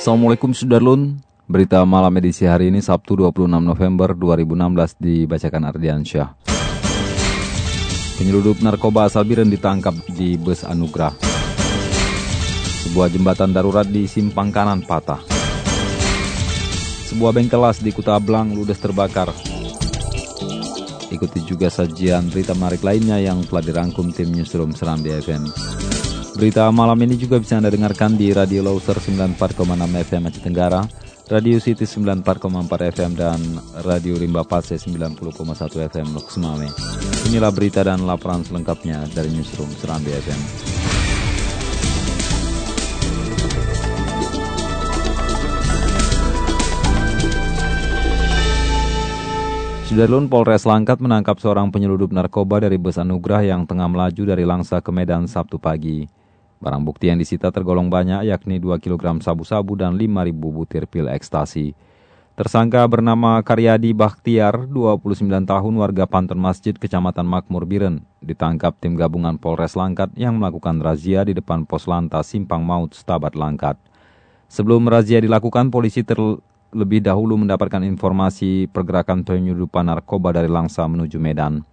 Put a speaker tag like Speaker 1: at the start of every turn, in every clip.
Speaker 1: Assalamualaikum Sudarlun. Berita malam edisi hari ini Sabtu 26 November 2016 dibacakan Ardian Syah. Penyeludup narkoba asal Biren ditangkap di bus Anugrah. Sebuah jembatan darurat di simpang kanan patah. Sebuah bengkel las di Kuta Ablang ludes terbakar. Ikuti juga sajian berita menarik lainnya yang telah dirangkum tim Newsroom Seram di FM Berita malam ini juga bisa Anda dengarkan di Radio Loser 94,6 FM Aceh Tenggara, Radio City 94,4 FM, dan Radio Rimba Pase 90,1 FM Lok Semame. Inilah berita dan laporan selengkapnya dari Newsroom Serambi FM. Sudarlun Polres Langkat menangkap seorang penyeludup narkoba dari bus Anugrah yang tengah melaju dari Langsa ke Medan Sabtu pagi. Barang bukti yang disita tergolong banyak yakni 2 kg sabu-sabu dan 5.000 butir pil ekstasi. Tersangka bernama Karyadi Bakhtiar, 29 tahun warga Panton Masjid, Kecamatan Makmur Biren, ditangkap tim gabungan Polres Langkat yang melakukan razia di depan pos lantas Simpang Maut, Stabat Langkat. Sebelum razia dilakukan, polisi terlebih dahulu mendapatkan informasi pergerakan penyelundupan narkoba dari Langsa menuju Medan.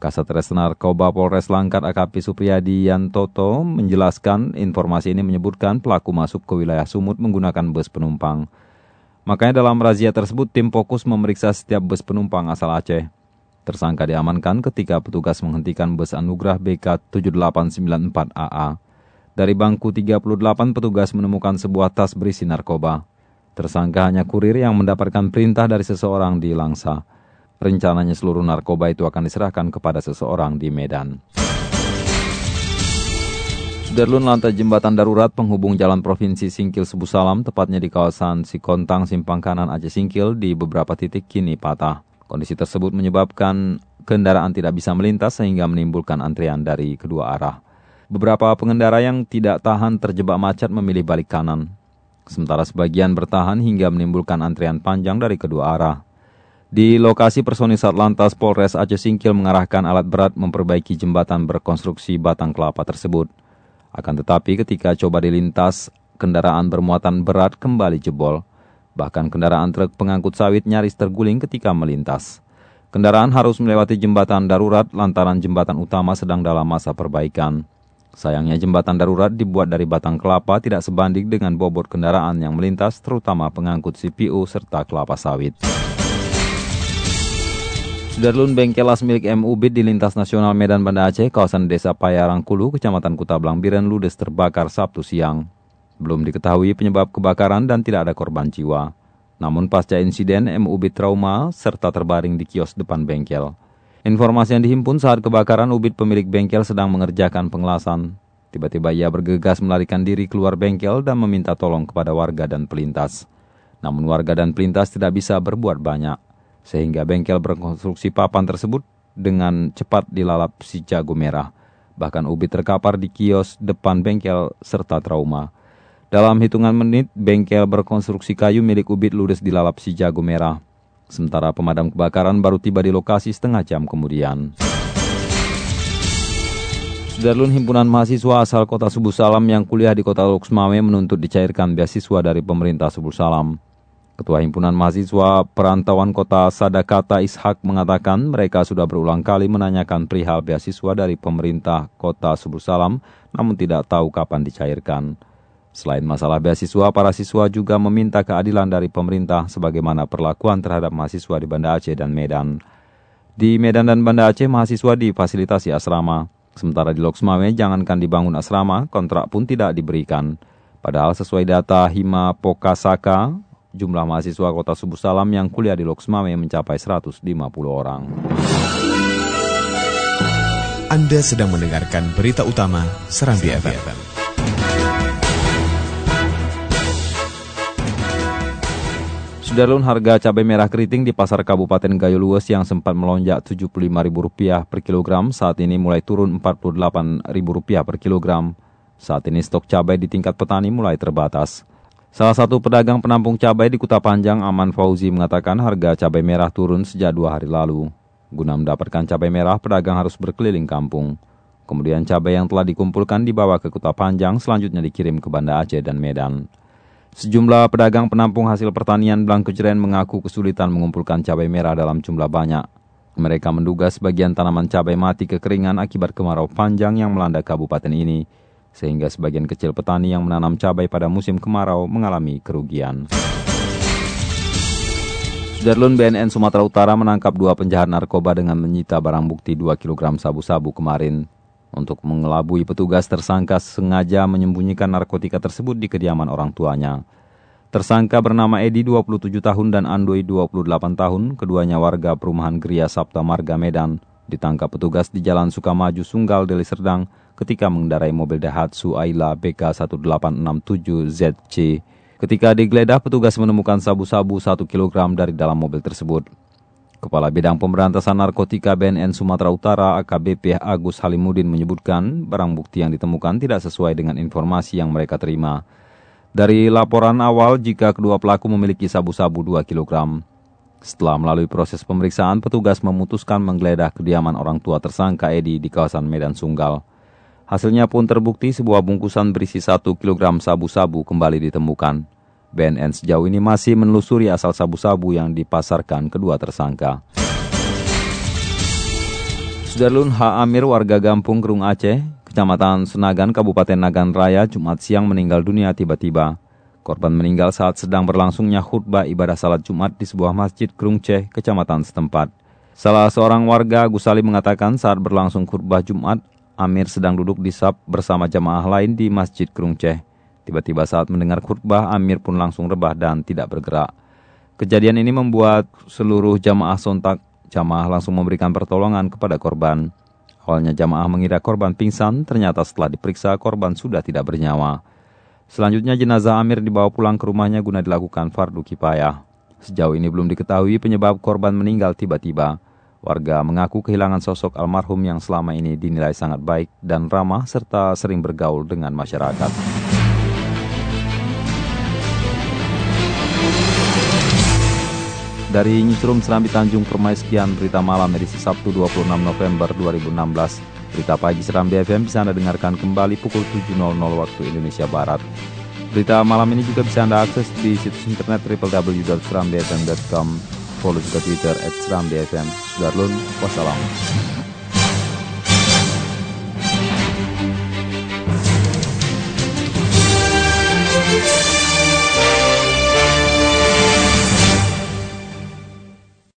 Speaker 1: Kasat Res Narkoba Polres Langkat AKP Supriyadi Yantoto menjelaskan informasi ini menyebutkan pelaku masuk ke wilayah Sumut menggunakan bus penumpang. Makanya dalam razia tersebut tim fokus memeriksa setiap bus penumpang asal Aceh. Tersangka diamankan ketika petugas menghentikan bus Anugrah BK 7894AA. Dari bangku 38 petugas menemukan sebuah tas berisi narkoba. Tersangka hanya kurir yang mendapatkan perintah dari seseorang di Langsa. Rencananya seluruh narkoba itu akan diserahkan kepada seseorang di Medan. Sudarlun lantai jembatan darurat penghubung jalan Provinsi Singkil Subuh Salam, tepatnya di kawasan Sikontang, Simpang Kanan Aceh Singkil, di beberapa titik kini patah. Kondisi tersebut menyebabkan kendaraan tidak bisa melintas sehingga menimbulkan antrian dari kedua arah. Beberapa pengendara yang tidak tahan terjebak macet memilih balik kanan. Sementara sebagian bertahan hingga menimbulkan antrian panjang dari kedua arah. Di lokasi personil Satlantas Polres Aceh Singkil mengarahkan alat berat memperbaiki jembatan berkonstruksi batang kelapa tersebut. Akan tetapi ketika coba dilintas, kendaraan bermuatan berat kembali jebol. Bahkan kendaraan truk pengangkut sawit nyaris terguling ketika melintas. Kendaraan harus melewati jembatan darurat lantaran jembatan utama sedang dalam masa perbaikan. Sayangnya jembatan darurat dibuat dari batang kelapa tidak sebanding dengan bobot kendaraan yang melintas terutama pengangkut CPU serta kelapa sawit. Sudarlun Bengkelas milik MUB di lintas nasional Medan Banda Aceh, kawasan desa Payarangkulu, kecamatan Kuta Blangbiren, ludes terbakar Sabtu siang. Belum diketahui penyebab kebakaran dan tidak ada korban jiwa. Namun pasca insiden, MUB trauma serta terbaring di kios depan bengkel. Informasi yang dihimpun saat kebakaran, Ubid pemilik bengkel sedang mengerjakan pengelasan. Tiba-tiba ia bergegas melarikan diri keluar bengkel dan meminta tolong kepada warga dan pelintas. Namun warga dan pelintas tidak bisa berbuat banyak sehingga bengkel berkonstruksi papan tersebut dengan cepat dilalap si jago merah. Bahkan Ubi terkapar di kios depan bengkel serta trauma. Dalam hitungan menit, bengkel berkonstruksi kayu milik Ubit ludes dilalap si jago merah. Sementara pemadam kebakaran baru tiba di lokasi setengah jam kemudian. Sudarlun Himpunan Mahasiswa asal kota Subuh Salam yang kuliah di kota Loksmawe menuntut dicairkan beasiswa dari pemerintah Subuh Salam. Ketua Himpunan Mahasiswa Perantauan Kota Sadakata Ishak mengatakan mereka sudah berulang kali menanyakan perihal beasiswa dari pemerintah Kota Subuh Salam, namun tidak tahu kapan dicairkan. Selain masalah beasiswa, para siswa juga meminta keadilan dari pemerintah sebagaimana perlakuan terhadap mahasiswa di Banda Aceh dan Medan. Di Medan dan Banda Aceh, mahasiswa difasilitasi asrama. Sementara di Loksmawe, jangankan dibangun asrama, kontrak pun tidak diberikan. Padahal sesuai data Hima Pokasaka, Jumlah mahasiswa kota Subuh Salam yang kuliah di Loksmame mencapai 150 orang.
Speaker 2: Anda sedang mendengarkan berita utama Serambi FM.
Speaker 1: Sudarlun harga cabai merah keriting di pasar Kabupaten Gayo Luwes yang sempat melonjak Rp75.000 per kilogram saat ini mulai turun Rp48.000 per kilogram. Saat ini stok cabai di tingkat petani mulai terbatas. Salah satu pedagang penampung cabai di Kuta Panjang, Aman Fauzi, mengatakan harga cabai merah turun sejak dua hari lalu. Guna mendapatkan cabai merah, pedagang harus berkeliling kampung. Kemudian cabai yang telah dikumpulkan dibawa ke Kuta Panjang, selanjutnya dikirim ke Banda Aceh dan Medan. Sejumlah pedagang penampung hasil pertanian Blangkejeren mengaku kesulitan mengumpulkan cabai merah dalam jumlah banyak. Mereka menduga sebagian tanaman cabai mati kekeringan akibat kemarau panjang yang melanda kabupaten ini, sehingga sebagian kecil petani yang menanam cabai pada musim kemarau mengalami kerugian. Sudarlun BNN Sumatera Utara menangkap dua penjahat narkoba dengan menyita barang bukti 2 kg sabu-sabu kemarin. Untuk mengelabui petugas, tersangka sengaja menyembunyikan narkotika tersebut di kediaman orang tuanya. Tersangka bernama Edi 27 tahun dan Andoi 28 tahun, keduanya warga perumahan Gria Sabta Marga Medan, ditangkap petugas di Jalan Sukamaju, Sunggal, Deli Serdang ketika mengendarai mobil Daihatsu Ayla BK1867ZC. Ketika digeledah, petugas menemukan sabu-sabu 1 kg dari dalam mobil tersebut. Kepala Bidang Pemberantasan Narkotika BNN Sumatera Utara AKBP Agus Halimudin menyebutkan barang bukti yang ditemukan tidak sesuai dengan informasi yang mereka terima. Dari laporan awal, jika kedua pelaku memiliki sabu-sabu 2 kg. Setelah melalui proses pemeriksaan, petugas memutuskan menggeledah kediaman orang tua tersangka Edi di kawasan Medan Sunggal. Hasilnya pun terbukti sebuah bungkusan berisi 1 kg sabu-sabu kembali ditemukan. BNN sejauh ini masih menelusuri asal sabu-sabu yang dipasarkan kedua tersangka. Sudarlun H. Amir warga Gampung Kerung Aceh, Kecamatan Senagan, Kabupaten Nagan Raya, Jumat siang meninggal dunia tiba-tiba. Korban meninggal saat sedang berlangsungnya khutbah ibadah salat Jumat di sebuah masjid Kerung Ceh, Kecamatan setempat. Salah seorang warga Gusali mengatakan saat berlangsung khutbah Jumat, Amir sedang duduk di sab bersama jamaah lain di Masjid Kerung Ceh. Tiba-tiba saat mendengar khutbah, Amir pun langsung rebah dan tidak bergerak. Kejadian ini membuat seluruh jamaah sontak jamaah langsung memberikan pertolongan kepada korban. Awalnya jamaah mengira korban pingsan, ternyata setelah diperiksa korban sudah tidak bernyawa. Selanjutnya jenazah Amir dibawa pulang ke rumahnya guna dilakukan fardu kipayah. Sejauh ini belum diketahui penyebab korban meninggal tiba-tiba. Warga mengaku kehilangan sosok almarhum yang selama ini dinilai sangat baik dan ramah serta sering bergaul dengan masyarakat. Dari Newsroom Serambi Tanjung Permai sekian berita malam edisi Sabtu 26 November 2016. Berita pagi Serambi FM bisa Anda dengarkan kembali pukul 7.00 waktu Indonesia Barat. Berita malam ini juga bisa Anda akses di situs internet www.serambifm.com. Follow juga Twitter at Serambi FM. Sudarlun, wassalam.